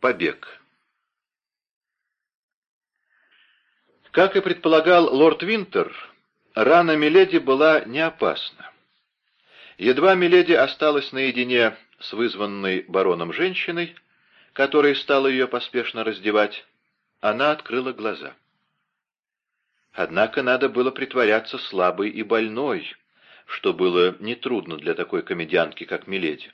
Побег. Как и предполагал лорд Винтер, рана Миледи была не опасна. Едва Миледи осталась наедине с вызванной бароном женщиной, которая стала ее поспешно раздевать, она открыла глаза. Однако надо было притворяться слабой и больной, что было нетрудно для такой комедиантки, как Миледи.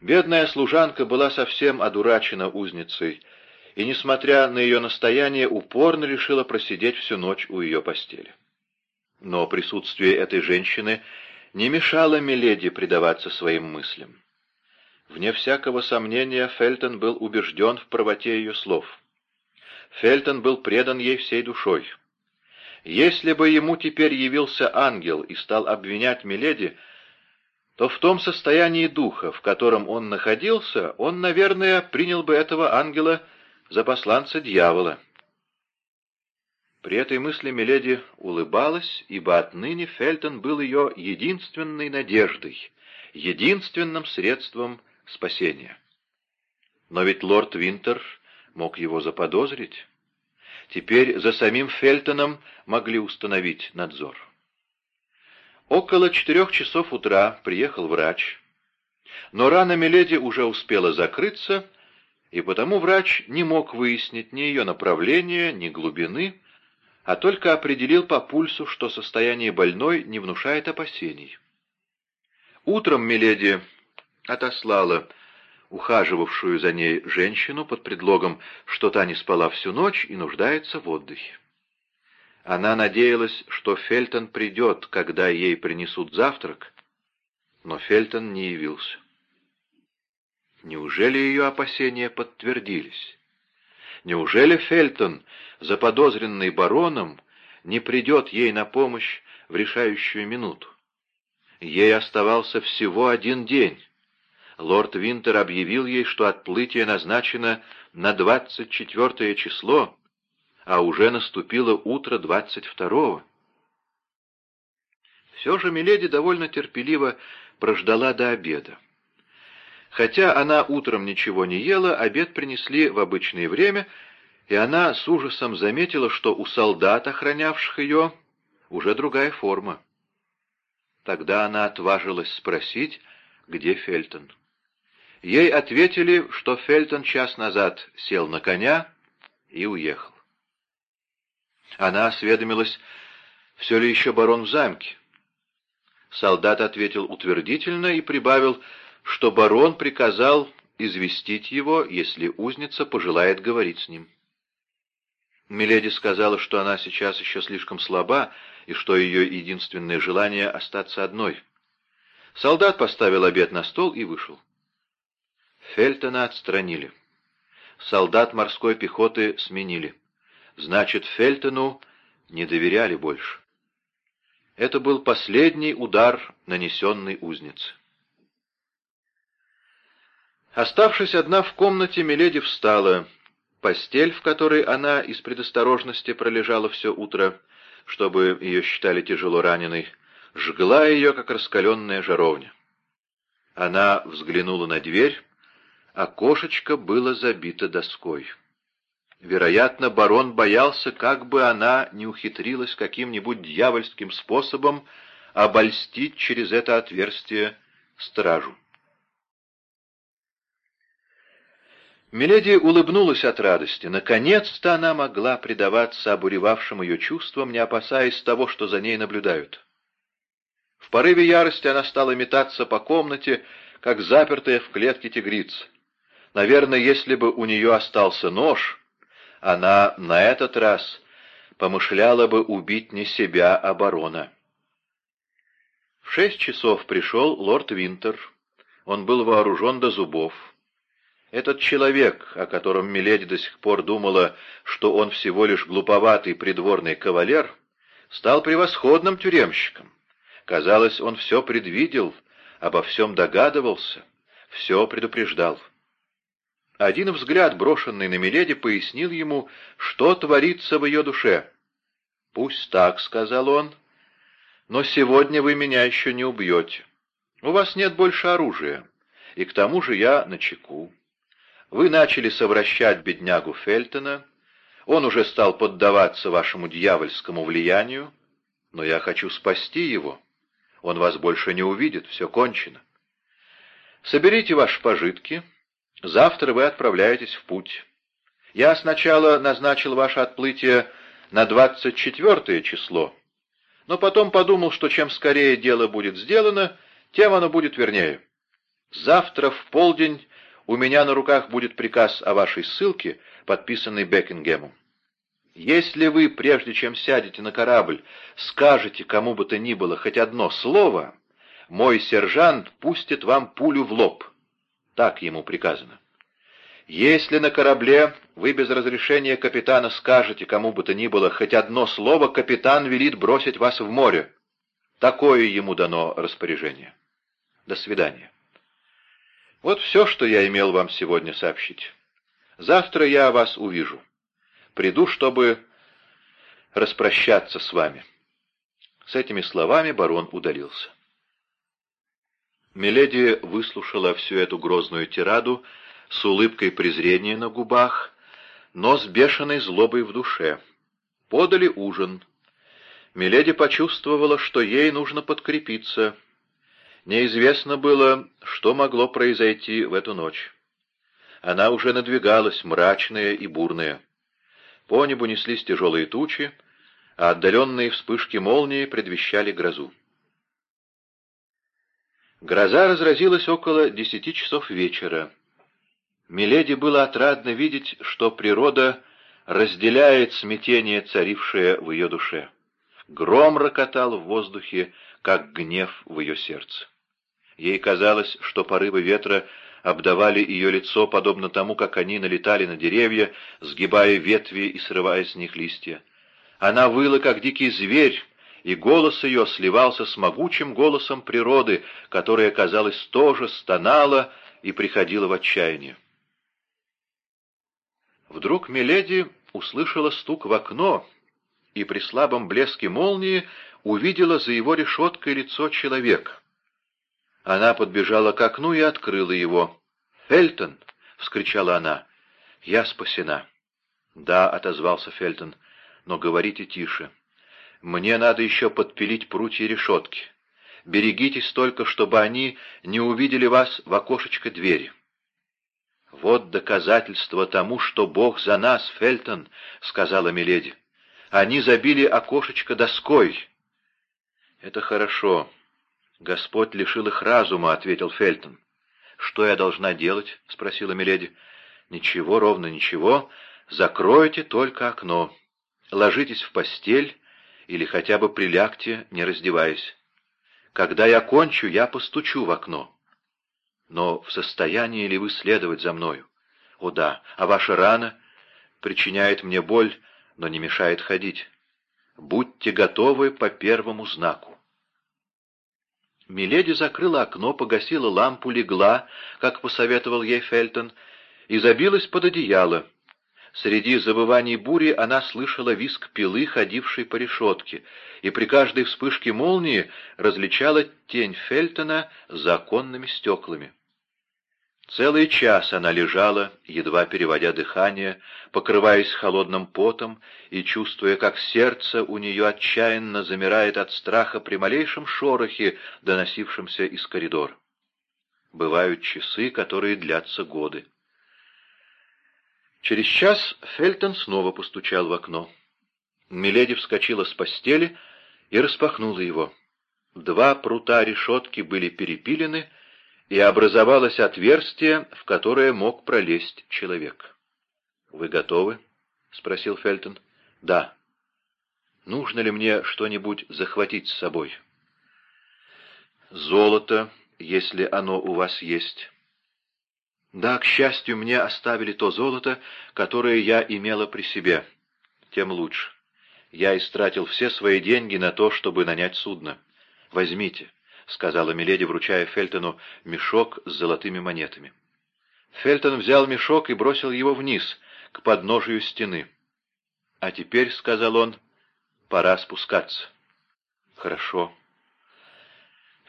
Бедная служанка была совсем одурачена узницей, и, несмотря на ее настояние, упорно решила просидеть всю ночь у ее постели. Но присутствие этой женщины не мешало Миледи предаваться своим мыслям. Вне всякого сомнения, Фельтон был убежден в правоте ее слов. Фельтон был предан ей всей душой. Если бы ему теперь явился ангел и стал обвинять Миледи, то в том состоянии духа, в котором он находился, он, наверное, принял бы этого ангела за посланца дьявола. При этой мысли Миледи улыбалась, ибо отныне Фельтон был ее единственной надеждой, единственным средством спасения. Но ведь лорд Винтер мог его заподозрить. Теперь за самим Фельтоном могли установить надзор. Около четырех часов утра приехал врач, но рана Миледи уже успела закрыться, и потому врач не мог выяснить ни ее направления, ни глубины, а только определил по пульсу, что состояние больной не внушает опасений. Утром Миледи отослала ухаживавшую за ней женщину под предлогом, что та не спала всю ночь и нуждается в отдыхе. Она надеялась, что Фельтон придет, когда ей принесут завтрак, но Фельтон не явился. Неужели ее опасения подтвердились? Неужели Фельтон, заподозренный бароном, не придет ей на помощь в решающую минуту? Ей оставался всего один день. Лорд Винтер объявил ей, что отплытие назначено на 24 число, а уже наступило утро двадцать второго. Все же Миледи довольно терпеливо прождала до обеда. Хотя она утром ничего не ела, обед принесли в обычное время, и она с ужасом заметила, что у солдат, охранявших ее, уже другая форма. Тогда она отважилась спросить, где Фельтон. Ей ответили, что Фельтон час назад сел на коня и уехал. Она осведомилась, все ли еще барон в замке. Солдат ответил утвердительно и прибавил, что барон приказал известить его, если узница пожелает говорить с ним. Миледи сказала, что она сейчас еще слишком слаба, и что ее единственное желание — остаться одной. Солдат поставил обед на стол и вышел. Фельтона отстранили. Солдат морской пехоты сменили. Значит, Фельтону не доверяли больше. Это был последний удар, нанесенный узнице. Оставшись одна в комнате, Миледи встала. Постель, в которой она из предосторожности пролежала все утро, чтобы ее считали тяжело раненой, жгла ее, как раскаленная жаровня. Она взглянула на дверь, окошечко было забито доской. Вероятно, барон боялся, как бы она не ухитрилась каким-нибудь дьявольским способом обольстить через это отверстие стражу. Миледи улыбнулась от радости. Наконец-то она могла предаваться обуревавшим ее чувствам, не опасаясь того, что за ней наблюдают. В порыве ярости она стала метаться по комнате, как запертая в клетке тигрица. Наверное, если бы у нее остался нож, она на этот раз помышляла бы убить не себя, а барона. В шесть часов пришел лорд Винтер. Он был вооружен до зубов. Этот человек, о котором Миледи до сих пор думала, что он всего лишь глуповатый придворный кавалер, стал превосходным тюремщиком. Казалось, он все предвидел, обо всем догадывался, все предупреждал. Один взгляд, брошенный на Миледи, пояснил ему, что творится в ее душе. «Пусть так», — сказал он, — «но сегодня вы меня еще не убьете. У вас нет больше оружия, и к тому же я на чеку. Вы начали совращать беднягу Фельтона, он уже стал поддаваться вашему дьявольскому влиянию, но я хочу спасти его. Он вас больше не увидит, все кончено. Соберите ваши пожитки, завтра вы отправляетесь в путь. Я сначала назначил ваше отплытие на 24 число, но потом подумал, что чем скорее дело будет сделано, тем оно будет вернее. Завтра в полдень у меня на руках будет приказ о вашей ссылке, подписанный Бекингемом. Если вы, прежде чем сядете на корабль, скажете кому бы то ни было хоть одно слово, мой сержант пустит вам пулю в лоб. Так ему приказано. Если на корабле вы без разрешения капитана скажете кому бы то ни было хоть одно слово, капитан велит бросить вас в море. Такое ему дано распоряжение. До свидания. Вот все, что я имел вам сегодня сообщить. Завтра я вас увижу. Приду, чтобы распрощаться с вами. С этими словами барон удалился. Миледи выслушала всю эту грозную тираду с улыбкой презрения на губах, но с бешеной злобой в душе. Подали ужин. Миледи почувствовала, что ей нужно подкрепиться. Неизвестно было, что могло произойти в эту ночь. Она уже надвигалась, мрачная и бурная. По небу неслись тяжелые тучи, а отдаленные вспышки молнии предвещали грозу. Гроза разразилась около десяти часов вечера. Миледи было отрадно видеть, что природа разделяет смятение, царившее в ее душе. Гром рокотал в воздухе, как гнев в ее сердце. Ей казалось, что порывы ветра обдавали ее лицо, подобно тому, как они налетали на деревья, сгибая ветви и срывая с них листья. Она выла, как дикий зверь, и голос ее сливался с могучим голосом природы, которая, казалось, тоже стонала и приходила в отчаяние. Вдруг Миледи услышала стук в окно и при слабом блеске молнии увидела за его решеткой лицо человека. Она подбежала к окну и открыла его. «Фельтон!» — вскричала она. «Я спасена». «Да», — отозвался Фельтон, — «но говорите тише. Мне надо еще подпилить прутья решетки. Берегитесь только, чтобы они не увидели вас в окошечко двери». «Вот доказательство тому, что Бог за нас, Фельтон», — сказала Миледи. «Они забили окошечко доской». «Это хорошо. Господь лишил их разума», — ответил Фельтон. «Что я должна делать?» — спросила Миледи. «Ничего, ровно ничего. Закройте только окно. Ложитесь в постель или хотя бы прилягте, не раздеваясь. Когда я кончу, я постучу в окно. Но в состоянии ли вы следовать за мною? О да, а ваша рана причиняет мне боль, но не мешает ходить. Будьте готовы по первому знаку. Миледи закрыла окно, погасила лампу, легла, как посоветовал ей Фельтон, и забилась под одеяло. Среди забываний бури она слышала виск пилы, ходившей по решетке, и при каждой вспышке молнии различала тень Фельтона за оконными стеклами. Целый час она лежала, едва переводя дыхание, покрываясь холодным потом и чувствуя, как сердце у нее отчаянно замирает от страха при малейшем шорохе, доносившемся из коридора. Бывают часы, которые длятся годы. Через час Фельтон снова постучал в окно. Миледи вскочила с постели и распахнула его. Два прута решетки были перепилены, и образовалось отверстие, в которое мог пролезть человек. «Вы готовы?» — спросил Фельтон. «Да». «Нужно ли мне что-нибудь захватить с собой?» «Золото, если оно у вас есть». Да, к счастью, мне оставили то золото, которое я имела при себе. Тем лучше. Я истратил все свои деньги на то, чтобы нанять судно. Возьмите, — сказала Миледи, вручая Фельтону мешок с золотыми монетами. Фельтон взял мешок и бросил его вниз, к подножию стены. «А теперь, — сказал он, — пора спускаться». «Хорошо».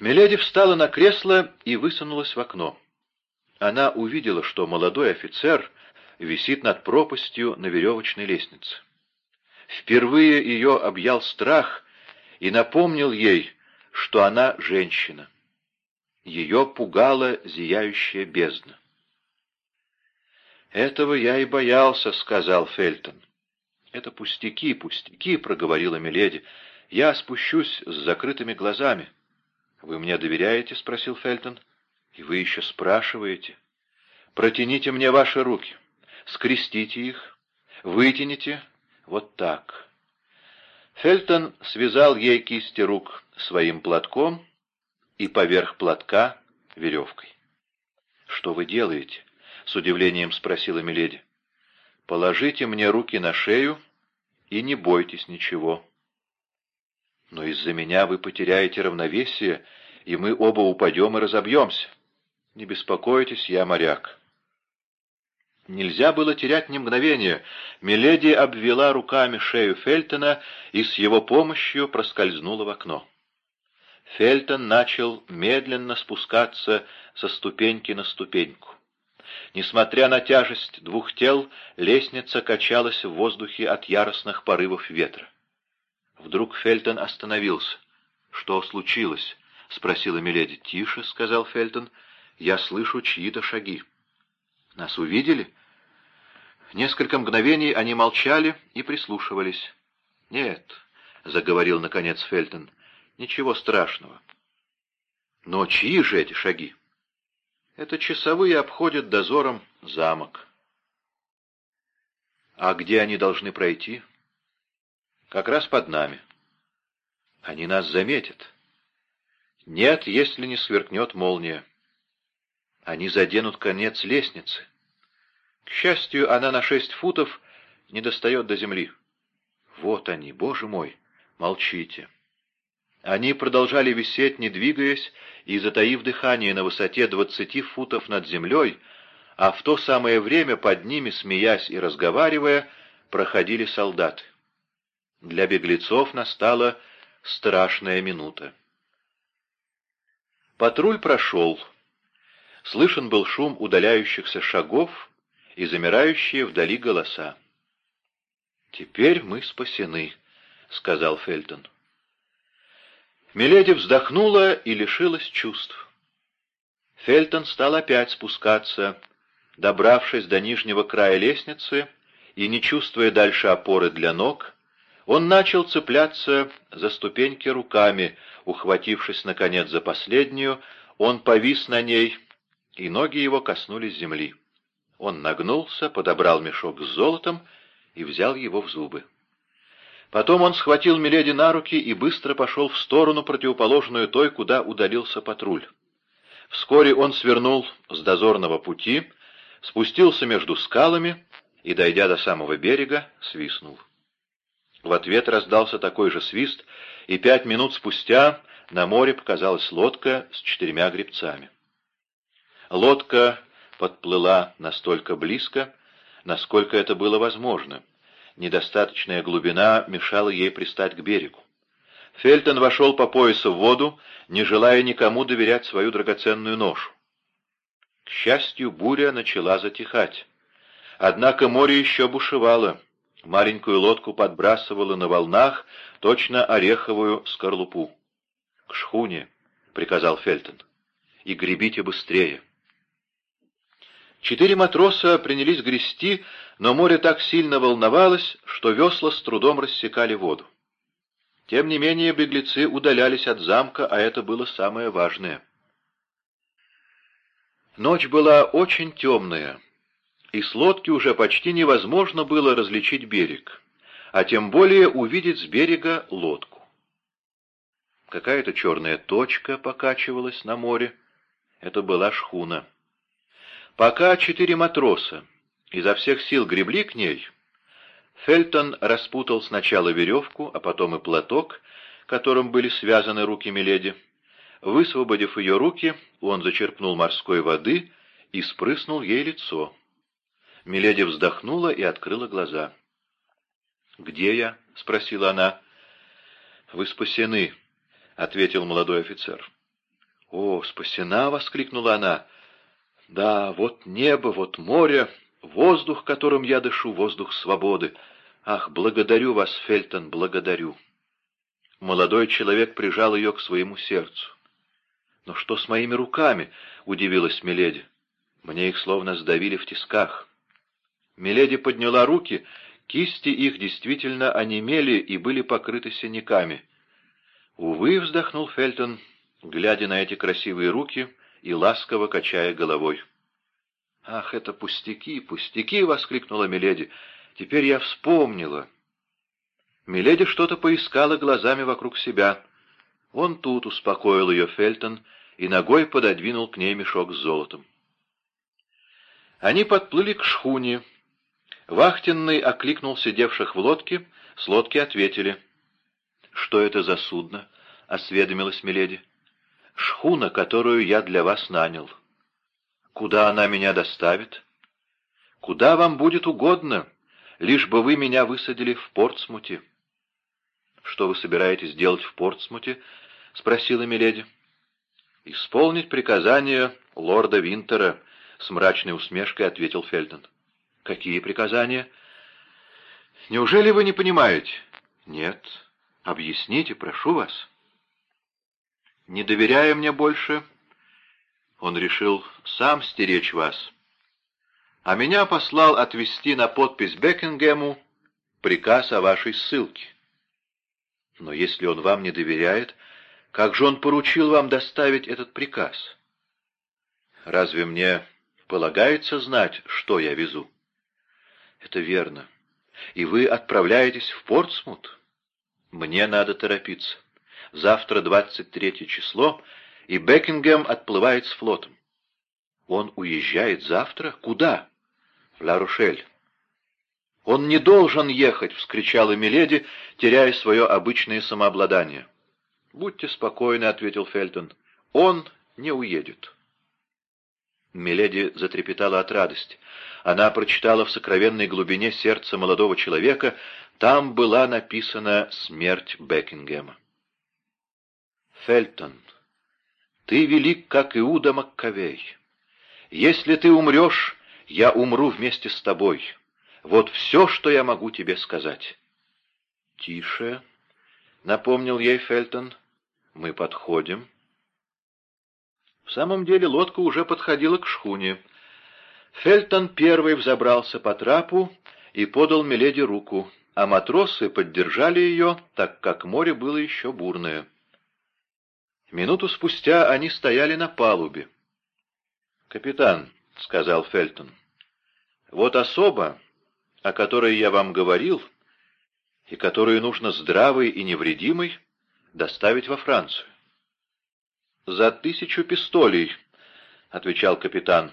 Миледи встала на кресло и высунулась в окно. Она увидела, что молодой офицер висит над пропастью на веревочной лестнице. Впервые ее объял страх и напомнил ей, что она женщина. Ее пугала зияющая бездна. «Этого я и боялся», — сказал Фельтон. «Это пустяки, пустяки», — проговорила Миледи. «Я спущусь с закрытыми глазами». «Вы мне доверяете?» — спросил Фельтон. «И вы еще спрашиваете?» «Протяните мне ваши руки, скрестите их, вытяните, вот так». Фельтон связал ей кисти рук своим платком и поверх платка веревкой. «Что вы делаете?» — с удивлением спросила Миледи. «Положите мне руки на шею и не бойтесь ничего». «Но из-за меня вы потеряете равновесие, и мы оба упадем и разобьемся. Не беспокойтесь, я моряк». Нельзя было терять ни мгновения. Миледи обвела руками шею Фельтона и с его помощью проскользнула в окно. Фельтон начал медленно спускаться со ступеньки на ступеньку. Несмотря на тяжесть двух тел, лестница качалась в воздухе от яростных порывов ветра. Вдруг Фельтон остановился. «Что случилось?» — спросила Миледи. «Тише», — сказал Фельтон. «Я слышу чьи-то шаги». «Нас увидели?» Несколько мгновений они молчали и прислушивались. «Нет», — заговорил наконец Фельтон, — «ничего страшного». «Но чьи же эти шаги?» «Это часовые обходят дозором замок». «А где они должны пройти?» «Как раз под нами». «Они нас заметят». «Нет, если не сверкнет молния». «Они заденут конец лестницы». К счастью, она на шесть футов не достает до земли. Вот они, боже мой, молчите. Они продолжали висеть, не двигаясь, и затаив дыхание на высоте двадцати футов над землей, а в то самое время под ними, смеясь и разговаривая, проходили солдаты. Для беглецов настала страшная минута. Патруль прошел. Слышен был шум удаляющихся шагов, и замирающие вдали голоса. «Теперь мы спасены», — сказал Фельтон. Миледи вздохнула и лишилась чувств. Фельтон стал опять спускаться, добравшись до нижнего края лестницы и, не чувствуя дальше опоры для ног, он начал цепляться за ступеньки руками, ухватившись, наконец, за последнюю, он повис на ней, и ноги его коснулись земли. Он нагнулся, подобрал мешок с золотом и взял его в зубы. Потом он схватил Миледи на руки и быстро пошел в сторону, противоположную той, куда удалился патруль. Вскоре он свернул с дозорного пути, спустился между скалами и, дойдя до самого берега, свистнул. В ответ раздался такой же свист, и пять минут спустя на море показалась лодка с четырьмя гребцами. Лодка подплыла настолько близко, насколько это было возможно. Недостаточная глубина мешала ей пристать к берегу. Фельтон вошел по поясу в воду, не желая никому доверять свою драгоценную ношу. К счастью, буря начала затихать. Однако море еще бушевало. Маленькую лодку подбрасывало на волнах, точно ореховую скорлупу. — К шхуне, — приказал Фельтон, — и гребите быстрее. Четыре матроса принялись грести, но море так сильно волновалось, что весла с трудом рассекали воду. Тем не менее беглецы удалялись от замка, а это было самое важное. Ночь была очень темная, и с лодки уже почти невозможно было различить берег, а тем более увидеть с берега лодку. Какая-то черная точка покачивалась на море. Это была шхуна. Пока четыре матроса изо всех сил гребли к ней, Фельтон распутал сначала веревку, а потом и платок, которым были связаны руки Миледи. Высвободив ее руки, он зачерпнул морской воды и спрыснул ей лицо. Миледи вздохнула и открыла глаза. «Где я?» — спросила она. «Вы спасены», — ответил молодой офицер. «О, спасена!» — воскликнула она. Да, вот небо, вот море, воздух, которым я дышу, воздух свободы. Ах, благодарю вас, Фельтон, благодарю. Молодой человек прижал ее к своему сердцу. «Но что с моими руками?» — удивилась Миледи. «Мне их словно сдавили в тисках». Миледи подняла руки, кисти их действительно онемели и были покрыты синяками. «Увы», — вздохнул Фельтон, глядя на эти красивые руки и ласково качая головой. «Ах, это пустяки, пустяки!» — воскликнула Миледи. «Теперь я вспомнила». Миледи что-то поискала глазами вокруг себя. Он тут успокоил ее Фельтон и ногой пододвинул к ней мешок с золотом. Они подплыли к шхуне. Вахтенный окликнул сидевших в лодке, с лодки ответили. «Что это за судно?» — осведомилась Миледи. «Шхуна, которую я для вас нанял». «Куда она меня доставит?» «Куда вам будет угодно, лишь бы вы меня высадили в Портсмуте». «Что вы собираетесь делать в Портсмуте?» — спросила Миледи. «Исполнить приказание лорда Винтера», — с мрачной усмешкой ответил Фельтон. «Какие приказания?» «Неужели вы не понимаете?» «Нет. Объясните, прошу вас». «Не доверяя мне больше, он решил сам стеречь вас, а меня послал отвезти на подпись Бекингему приказ о вашей ссылке». Но если он вам не доверяет, как же он поручил вам доставить этот приказ? Разве мне полагается знать, что я везу? Это верно. И вы отправляетесь в Портсмут? Мне надо торопиться. Завтра 23 число, и Бекингем отплывает с флотом. Он уезжает завтра? Куда? В Ла-Рушель. «Он не должен ехать!» — вскричала Миледи, теряя свое обычное самообладание. «Будьте спокойны», — ответил Фельтон. «Он не уедет». Миледи затрепетала от радости. Она прочитала в сокровенной глубине сердца молодого человека, там была написана «Смерть Бекингема». «Фельтон, ты велик, как Иуда Маккавей. Если ты умрешь, я умру вместе с тобой». Вот все, что я могу тебе сказать». «Тише», — напомнил ей Фельтон, — «мы подходим». В самом деле лодка уже подходила к шхуне. Фельтон первый взобрался по трапу и подал Миледи руку, а матросы поддержали ее, так как море было еще бурное. Минуту спустя они стояли на палубе. «Капитан», — сказал Фельтон, — «вот особо, о которой я вам говорил, и которую нужно здравой и невредимой доставить во Францию. «За тысячу пистолей», — отвечал капитан.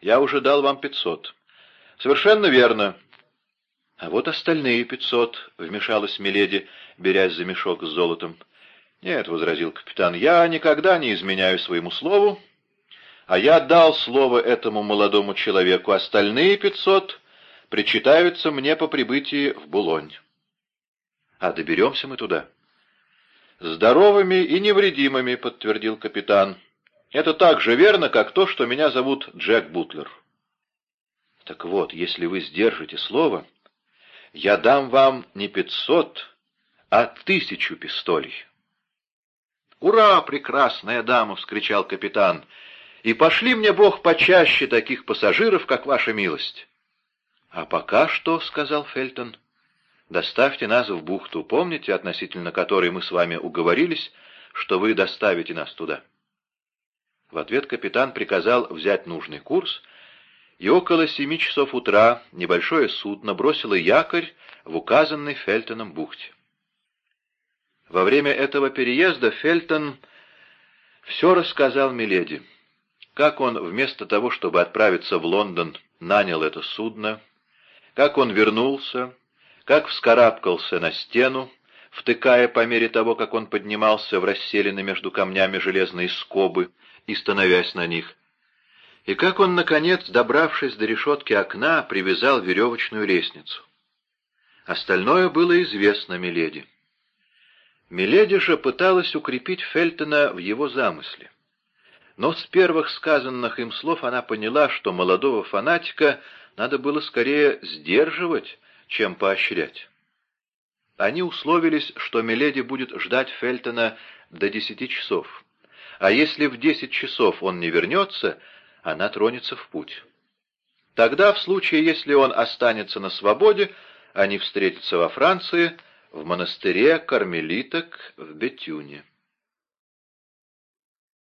«Я уже дал вам пятьсот». «Совершенно верно». «А вот остальные пятьсот», — вмешалась Миледи, берясь за мешок с золотом. «Нет», — возразил капитан, — «я никогда не изменяю своему слову, а я дал слово этому молодому человеку. Остальные пятьсот причитаются мне по прибытии в Булонь. А доберемся мы туда? Здоровыми и невредимыми, подтвердил капитан. Это так же верно, как то, что меня зовут Джек Бутлер. Так вот, если вы сдержите слово, я дам вам не пятьсот, а тысячу пистолей. «Ура, прекрасная дама!» — вскричал капитан. «И пошли мне Бог почаще таких пассажиров, как ваша милость!» «А пока что», — сказал Фельтон, — «доставьте нас в бухту, помните, относительно которой мы с вами уговорились, что вы доставите нас туда?» В ответ капитан приказал взять нужный курс, и около семи часов утра небольшое судно бросило якорь в указанной Фельтоном бухте. Во время этого переезда Фельтон все рассказал Миледи, как он вместо того, чтобы отправиться в Лондон, нанял это судно, как он вернулся, как вскарабкался на стену, втыкая по мере того, как он поднимался в расселены между камнями железные скобы и становясь на них, и как он, наконец, добравшись до решетки окна, привязал веревочную лестницу. Остальное было известно Миледи. Миледи же пыталась укрепить Фельтона в его замысле. Но с первых сказанных им слов она поняла, что молодого фанатика надо было скорее сдерживать, чем поощрять. Они условились, что Миледи будет ждать Фельтона до десяти часов, а если в десять часов он не вернется, она тронется в путь. Тогда, в случае, если он останется на свободе, они встретятся во Франции, в монастыре кармелиток в Бетюне.